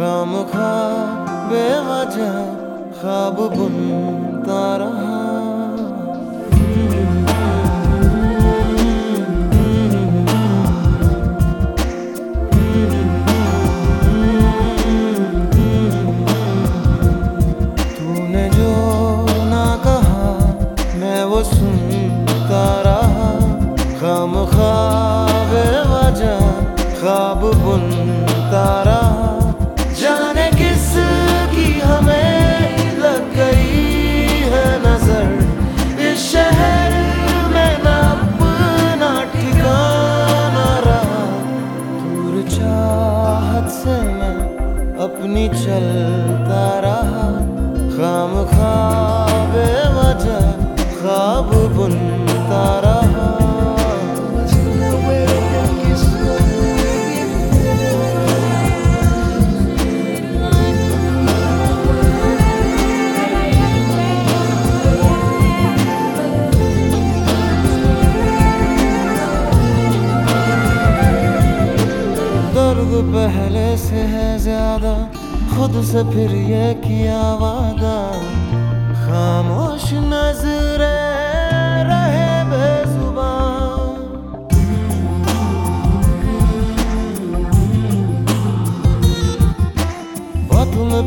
खाम खा बेवजह खाब बुनता ख्वाब बुनता रहा। जाने किस की हमें लग गई है नज़र। इस शहर में ना अपना ठिकाना रहा। दूर चाहत से मैं अपनी चलता रहा। खाम खा बेवजह ख्वाब बुनता रहा। दर्द पहले से है ज़्यादा, खुद से फिर ये किया वादा। खामोश नजरे रहे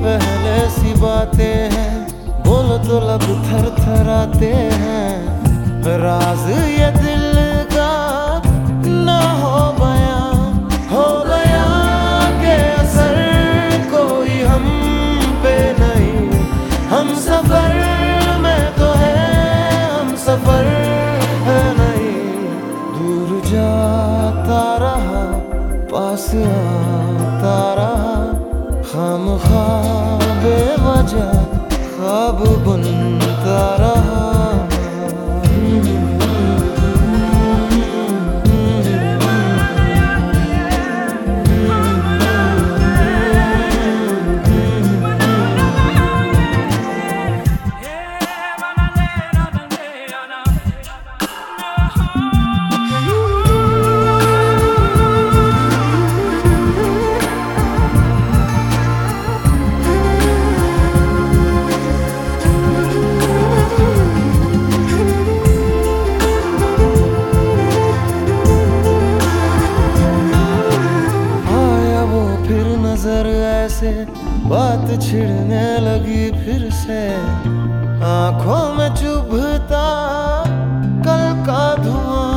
पहले सी बातें हैं, बोलो तो लब थर थर आते हैं। राज ये दिल बेवजह ख्वाब बुनता रहा। ऐसे बात छिड़ने लगी फिर से। आँखों में चुभता कल का धुआँ।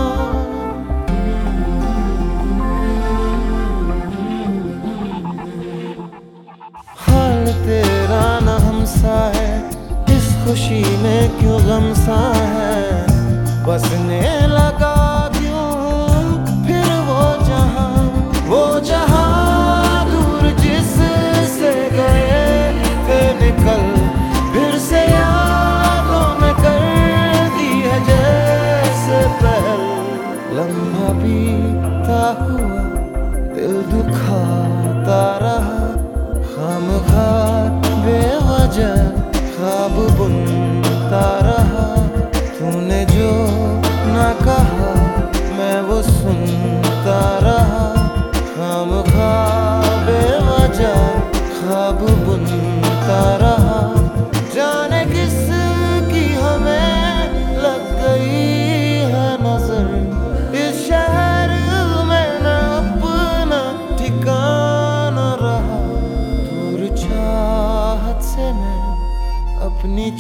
हाल तेरा न हमसा है, इस खुशी में क्यों गम सा है? बसने ख्वाब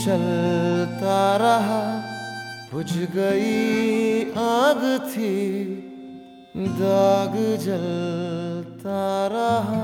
चलता रहा बुझ गई आग थी दाग जलता रहा।